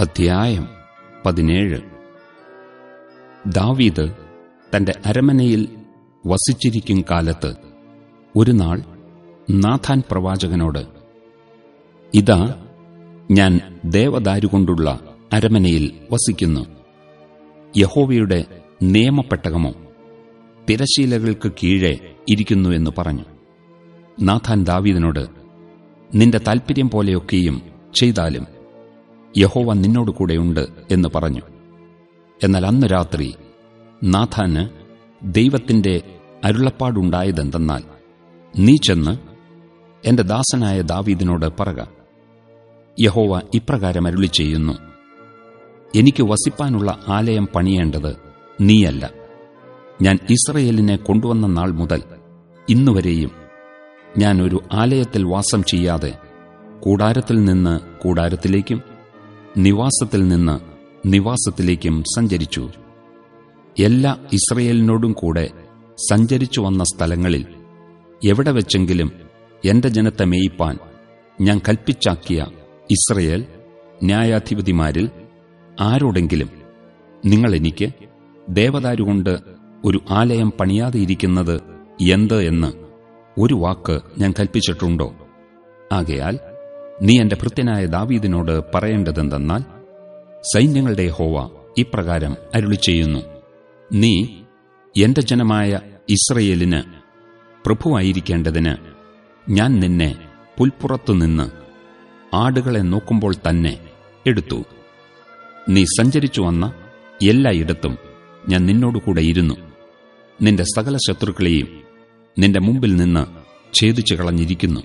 അധ്യായം പതിനേഴ്. ദാവീദ് തന്റെ അരമനയിൽ വസിച്ചിരിക്കും കാലത്ത് ഒരു നാൾ നാഥാൻ പ്രവാചകനോട് ഇതാ ഞാൻ ദേവദാരുകൊണ്ടുള്ള അരമനയിൽ വസിക്കുന്നു. യഹോവയുടെ നിയമപ്പെട്ടകമോ തിരശീലകൾക്ക് കീഴെ ഇരിക്കുന്നു എന്ന് പറഞ്ഞു. നാഥാൻ ദാവീദിനോട് നിന്റെ താൽപ്പര്യം പോലെയൊക്കെയും ചെയ്താലും യഹോവ നിന്നോട് കൂടെയുണ്ട് എന്ന് പറഞ്ഞു. എന്നാൽ അന്ന് രാത്രി നാഥാന് ദൈവത്തിന്റെ അരുളപ്പാടുണ്ടായതെന്തെന്നാൽ നീ ചെന്ന് എന്റെ ദാസനായ ദാവീദിനോട് പറക യഹോവ ഇപ്രകാരം അരുളി ചെയ്യുന്നു എനിക്ക് വസിപ്പാനുള്ള ആലയം പണിയേണ്ടത് നീയല്ല. ഞാൻ ഇസ്രയേലിനെ കൊണ്ടുവന്ന നാൾ മുതൽ ഇന്നുവരെയും ഞാൻ ഒരു ആലയത്തിൽ വാസം ചെയ്യാതെ കൂടാരത്തിൽ നിന്ന് കൂടാരത്തിലേക്കും നിവാസത്തിൽ നിന്ന് നിവാസത്തിലേക്കും സഞ്ചരിച്ചു. എല്ലാ ഇസ്രയേലിനോടും കൂടെ സഞ്ചരിച്ചു വന്ന സ്ഥലങ്ങളിൽ എവിടെ വെച്ചെങ്കിലും എന്റെ ജനത്തെ മേയിപ്പാൻ ഞാൻ കൽപ്പിച്ചാക്കിയ ഇസ്രയേൽ ന്യായാധിപതിമാരിൽ ആരോടെങ്കിലും നിങ്ങൾ എനിക്ക് ദേവദാരുകൊണ്ട് ഒരു ആലയം പണിയാതെ ഇരിക്കുന്നത് എന്ത് എന്ന് ഒരു വാക്ക് ഞാൻ കൽപ്പിച്ചിട്ടുണ്ടോ? ആകയാൽ നീ എന്റെ ഭൃത്യനായ ദാവീദിനോട് പറയേണ്ടതെന്തെന്നാൽ സൈന്യങ്ങളുടെ ഹോവ ഇപ്രകാരം അരുളി ചെയ്യുന്നു നീ എന്റെ ജനമായ ഇസ്രയേലിന് പ്രഭുവായിരിക്കേണ്ടതിന് ഞാൻ നിന്നെ പുൽപ്പുറത്തുനിന്ന് ആടുകളെ നോക്കുമ്പോൾ തന്നെ എടുത്തു. നീ സഞ്ചരിച്ചു വന്ന എല്ലായിടത്തും ഞാൻ നിന്നോടുകൂടെ ഇരുന്നു. നിന്റെ സകല ശത്രുക്കളെയും നിന്റെ മുമ്പിൽ നിന്ന് ഛേദിച്ചു കളഞ്ഞിരിക്കുന്നു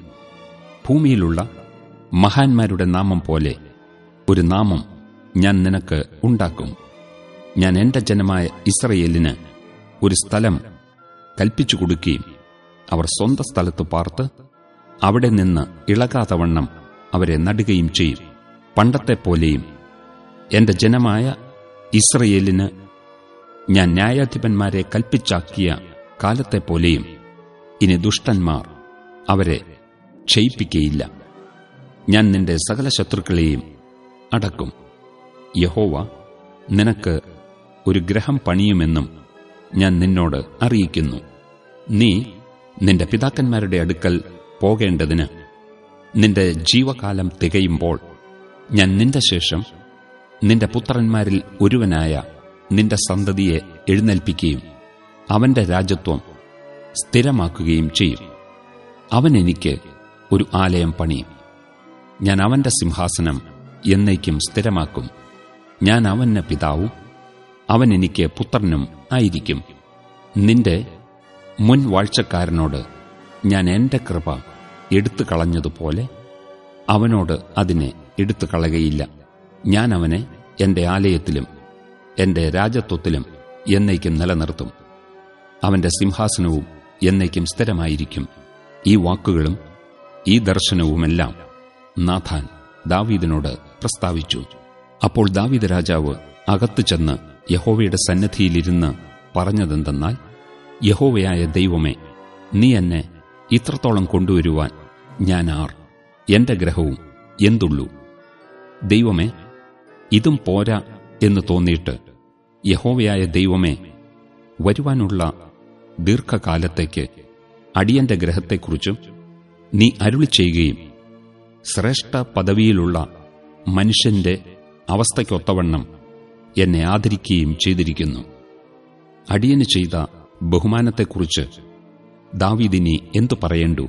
ഭൂമിയിലുള്ള മഹാന്മാരുടെ നാമം പോലെ ഒരു നാമം ഞാൻ നിനക്ക് ഉണ്ടാക്കും. ഞാൻ എന്റെ ജനമായ ഇസ്രയേലിന് ഒരു സ്ഥലം കൽപ്പിച്ചു കൊടുക്കുകയും അവർ സ്വന്തം സ്ഥലത്ത് പാർത്ത് അവിടെ നിന്ന് ഇളകാതവണ്ണം അവരെ നടുകയും ചെയ്യും. പണ്ടത്തെ പോലെയും എന്റെ ജനമായ ഇസ്രയേലിന് ഞാൻ ന്യായാധിപന്മാരെ കൽപ്പിച്ചാക്കിയ കാലത്തെ പോലെയും ഇനി ദുഷ്ടന്മാർ അവരെ ക്ഷയിപ്പിക്കയില്ല. ഞാൻ നിന്റെ സകല ശത്രുക്കളെയും അടക്കും. യഹോവ നിനക്ക് ഒരു ഗ്രഹം പണിയുമെന്നും ഞാൻ നിന്നോട് അറിയിക്കുന്നു. നീ നിന്റെ പിതാക്കന്മാരുടെ അടുക്കൽ പോകേണ്ടതിന് നിന്റെ ജീവകാലം തികയുമ്പോൾ ഞാൻ നിന്റെ ശേഷം നിന്റെ പുത്രന്മാരിൽ ഒരുവനായ നിന്റെ സന്തതിയെ എഴുന്നേൽപ്പിക്കുകയും അവന്റെ രാജ്യത്വം സ്ഥിരമാക്കുകയും ചെയ്യും. അവൻ എനിക്ക് ഒരു ആലയം പണിയും. ഞാൻ അവന്റെ സിംഹാസനം എന്നേക്കും സ്ഥിരമാക്കും. ഞാൻ അവന് പിതാവും അവൻ എനിക്ക് പുത്രനും ആയിരിക്കും. നിന്റെ മുൻ വാഴ്ചക്കാരനോട് ഞാൻ എന്റെ കൃപ എടുത്തു കളഞ്ഞതുപോലെ അവനോട് അതിനെ എടുത്തു കളകയില്ല ഞാൻ അവനെ എന്റെ ആലയത്തിലും എന്റെ രാജത്വത്തിലും എന്നേക്കും നിലനിർത്തും. അവന്റെ സിംഹാസനവും എന്നേക്കും സ്ഥിരമായിരിക്കും. ഈ വാക്കുകളും ഈ ദർശനവുമെല്ലാം നാഥാൻ ദാവീദിനോട് പ്രസ്താവിച്ചു. അപ്പോൾ ദാവീദ് രാജാവ് അകത്തു ചെന്ന് യഹോവയുടെ സന്നദ്ധിയിലിരുന്ന് പറഞ്ഞതെന്തെന്നാൽ യഹോവയായ ദൈവമേ നീ എന്നെ ഇത്രത്തോളം കൊണ്ടുവരുവാൻ ഞാൻ ആർ എന്റെ ഗ്രഹവും എന്തുള്ളൂ? ദൈവമേ ഇതും പോരാ എന്ന് തോന്നിയിട്ട് യഹോവയായ ദൈവമേ വരുവാനുള്ള ദീർഘകാലത്തേക്ക് അടിയന്റെ ഗ്രഹത്തെക്കുറിച്ചും നീ അരുളി ചെയ്യുകയും ശ്രേഷ്ഠ പദവിയിലുള്ള മനുഷ്യന്റെ അവസ്ഥയ്ക്കൊത്തവണ്ണം എന്നെ ആദരിക്കുകയും ചെയ്തിരിക്കുന്നു. അടിയന് ചെയ്ത ബഹുമാനത്തെക്കുറിച്ച് ദാവീദിനി എന്തു പറയേണ്ടു?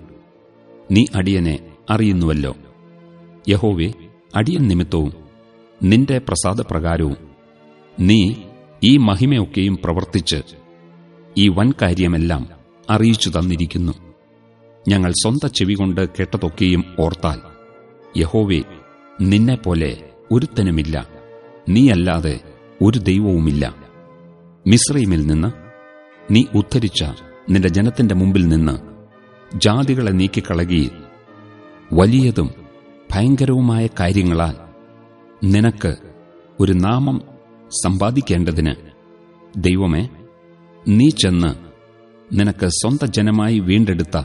നീ അടിയനെ അറിയുന്നുവല്ലോ. യഹോവേ അടിയൻ നിമിത്തവും നിന്റെ പ്രസാദപ്രകാരവും നീ ഈ മഹിമയൊക്കെയും പ്രവർത്തിച്ച് ഈ വൻകാര്യമെല്ലാം അറിയിച്ചു തന്നിരിക്കുന്നു. ഞങ്ങൾ സ്വന്ത ചെവികൊണ്ട് കേട്ടതൊക്കെയും ഓർത്താൽ യഹോവേ നിന്നെപ്പോലെ ഒരുത്തനുമില്ല. നീയല്ലാതെ ഒരു ദൈവവുമില്ല. മിശ്രൈമിൽ നിന്ന് നീ ഉദ്ധരിച്ച നിന്റെ ജനത്തിന്റെ മുമ്പിൽ നിന്ന് ജാതികളെ നീക്കിക്കളകി വലിയതും ഭയങ്കരവുമായ കാര്യങ്ങളാൽ നിനക്ക് ഒരു നാമം സമ്പാദിക്കേണ്ടതിന് ദൈവമേ നീ ചെന്ന് നിനക്ക് സ്വന്ത ജനമായി വീണ്ടെടുത്ത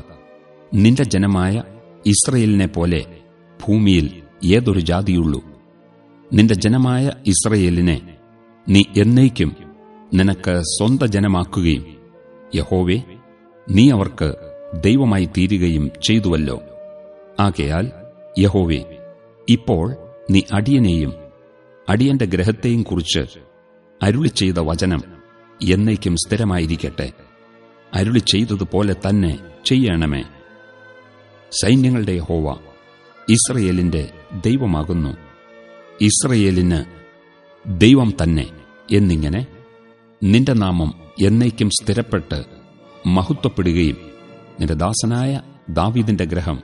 നിന്റെ ജനമായ ഇസ്രയേലിനെ പോലെ ഭൂമിയിൽ ഏതൊരു ജാതിയുള്ളൂ. നിന്റെ ജനമായ ഇസ്രയേലിനെ നീ എന്നേക്കും നിനക്ക് സ്വന്ത ജനമാക്കുകയും യഹോവെ നീ അവർക്ക് ദൈവമായി തീരുകയും ചെയ്തുവല്ലോ. ആകയാൽ യഹോവെ ഇപ്പോൾ നീ അടിയനെയും അടിയന്റെ ഗ്രഹത്തെയും കുറിച്ച് അരുളി ചെയ്ത വചനം എന്നേക്കും സ്ഥിരമായിരിക്കട്ടെ. അരുളി ചെയ്തതുപോലെ തന്നെ ചെയ്യണമേ. സൈന്യങ്ങളുടെ ഹോവ ഇസ്രയേലിന്റെ ദൈവമാകുന്നു. ഇസ്രയേലിന് ദൈവം തന്നെ എന്നിങ്ങനെ നിന്റെ നാമം എന്നേക്കും സ്ഥിരപ്പെട്ട് മഹത്വപ്പെടുകയും നിന്റെ ദാസനായ ദാവീദിന്റെ ഗ്രഹം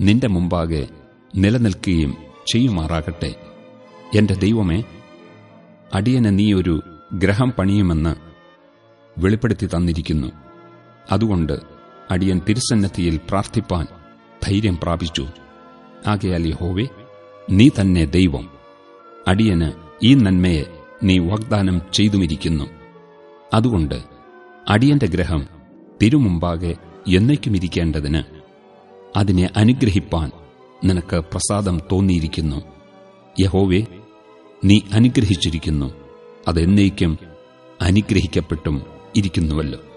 നിന്റെ മുമ്പാകെ നിലനിൽക്കുകയും ചെയ്യുമാറാകട്ടെ. എന്റെ ദൈവമേ അടിയന് നീ ഒരു ഗ്രഹം പണിയുമെന്ന് വെളിപ്പെടുത്തി തന്നിരിക്കുന്നു. അതുകൊണ്ട് അടിയൻ തിരുസന്നത്തിയിൽ പ്രാർത്ഥിപ്പാൻ ധൈര്യം പ്രാപിച്ചു. ആകയാൽ യഹോവേ നീ തന്നെ ദൈവം. അടിയന് ഈ നന്മയെ നീ വാഗ്ദാനം ചെയ്തുമിരിക്കുന്നു. അതുകൊണ്ട് അടിയന്റെ ഗ്രഹം തിരുമുമ്പാകെ എന്നേക്കുമിരിക്കേണ്ടതിന് അതിനെ അനുഗ്രഹിപ്പാൻ നിനക്ക് പ്രസാദം തോന്നിയിരിക്കുന്നു. യഹോവേ നീ അനുഗ്രഹിച്ചിരിക്കുന്നു. അതെന്നേക്കും അനുഗ്രഹിക്കപ്പെട്ടും ഇരിക്കുന്നുവല്ലോ.